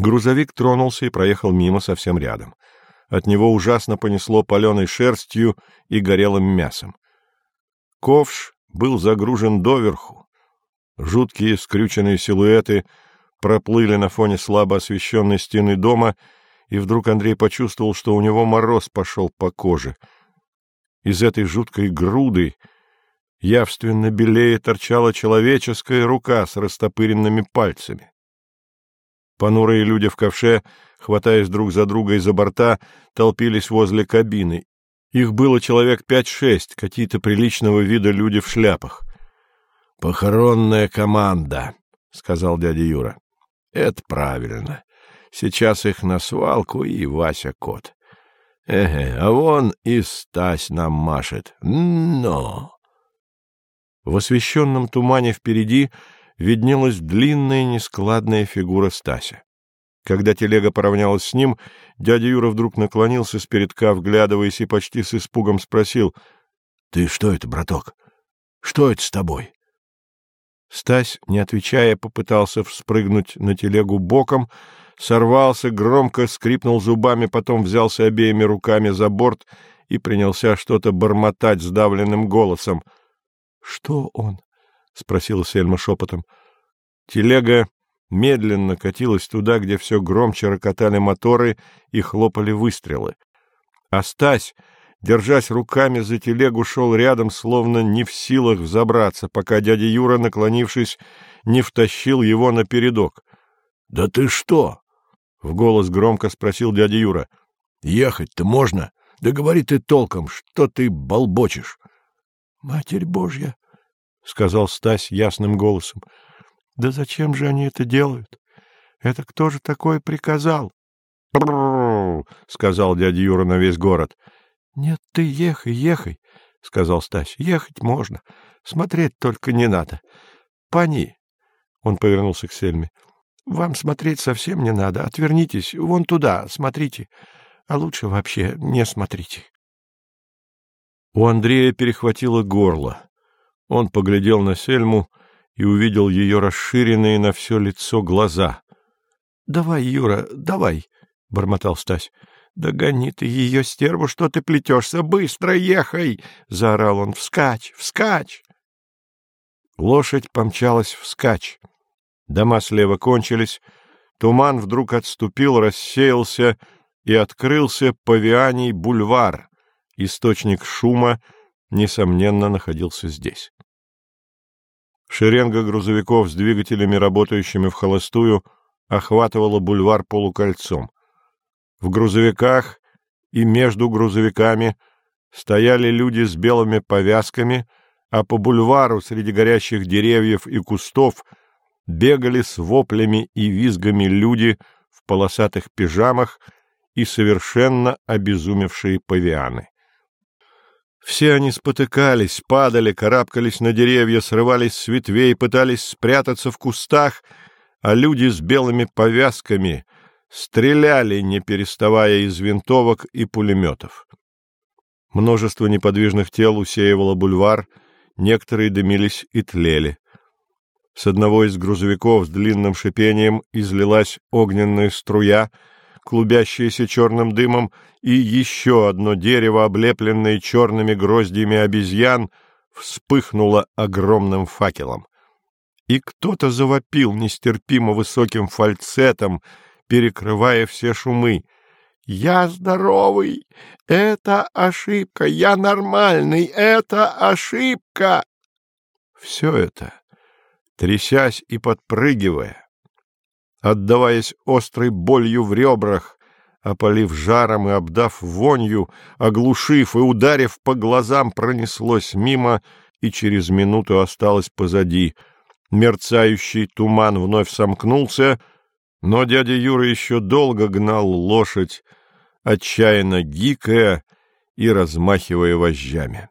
Грузовик тронулся и проехал мимо совсем рядом. От него ужасно понесло паленой шерстью и горелым мясом. Ковш был загружен доверху. Жуткие скрюченные силуэты проплыли на фоне слабо освещенной стены дома, и вдруг Андрей почувствовал, что у него мороз пошел по коже. Из этой жуткой груды явственно белее торчала человеческая рука с растопыренными пальцами. Понурые люди в ковше, хватаясь друг за друга из-за борта, толпились возле кабины. Их было человек пять-шесть, какие-то приличного вида люди в шляпах. — Похоронная команда, — сказал дядя Юра. — Это правильно. Сейчас их на свалку и Вася кот. Эге, а вон и Стась нам машет. Но! В освещенном тумане впереди виднелась длинная нескладная фигура Стася. Когда телега поравнялась с ним, дядя Юра вдруг наклонился с передка, вглядываясь, и почти с испугом спросил. — Ты что это, браток? Что это с тобой? Стась, не отвечая, попытался вспрыгнуть на телегу боком, сорвался, громко скрипнул зубами, потом взялся обеими руками за борт и принялся что-то бормотать сдавленным голосом. — Что он? — спросила Сельма шепотом. Телега медленно катилась туда, где все громче рокотали моторы и хлопали выстрелы. А Стась, держась руками за телегу, шел рядом, словно не в силах взобраться, пока дядя Юра, наклонившись, не втащил его на передок. — Да ты что? — в голос громко спросил дядя Юра. — Ехать-то можно? Да говори ты толком, что ты болбочешь? — Матерь Божья! — сказал Стась ясным голосом. — Да зачем же они это делают? Это кто же такое приказал? — сказал дядя Юра на весь город. — Нет, ты ехай, ехай, — сказал Стась. — Ехать можно. Смотреть только не надо. — Пани, — он повернулся к Сельме, — вам смотреть совсем не надо. Отвернитесь, вон туда, смотрите. А лучше вообще не смотрите. У Андрея перехватило горло. Он поглядел на Сельму и увидел ее расширенные на все лицо глаза. — Давай, Юра, давай, — бормотал Стась. — Догони ты ее, стерву, что ты плетешься! Быстро ехай! — заорал он. — Вскачь, вскачь! Лошадь помчалась вскачь. Дома слева кончились. Туман вдруг отступил, рассеялся, и открылся Павианий бульвар, источник шума, несомненно, находился здесь. Шеренга грузовиков с двигателями, работающими в холостую, охватывала бульвар полукольцом. В грузовиках и между грузовиками стояли люди с белыми повязками, а по бульвару среди горящих деревьев и кустов бегали с воплями и визгами люди в полосатых пижамах и совершенно обезумевшие павианы. Все они спотыкались, падали, карабкались на деревья, срывались с ветвей, пытались спрятаться в кустах, а люди с белыми повязками стреляли, не переставая из винтовок и пулеметов. Множество неподвижных тел усеивало бульвар, некоторые дымились и тлели. С одного из грузовиков с длинным шипением излилась огненная струя — клубящееся черным дымом, и еще одно дерево, облепленное черными гроздьями обезьян, вспыхнуло огромным факелом. И кто-то завопил нестерпимо высоким фальцетом, перекрывая все шумы. «Я здоровый! Это ошибка! Я нормальный! Это ошибка!» Все это, трясясь и подпрыгивая, отдаваясь острой болью в ребрах, опалив жаром и обдав вонью, оглушив и ударив по глазам, пронеслось мимо и через минуту осталось позади. Мерцающий туман вновь сомкнулся, но дядя Юра еще долго гнал лошадь, отчаянно гикая и размахивая вожжами.